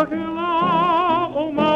Hallelujah, oh my.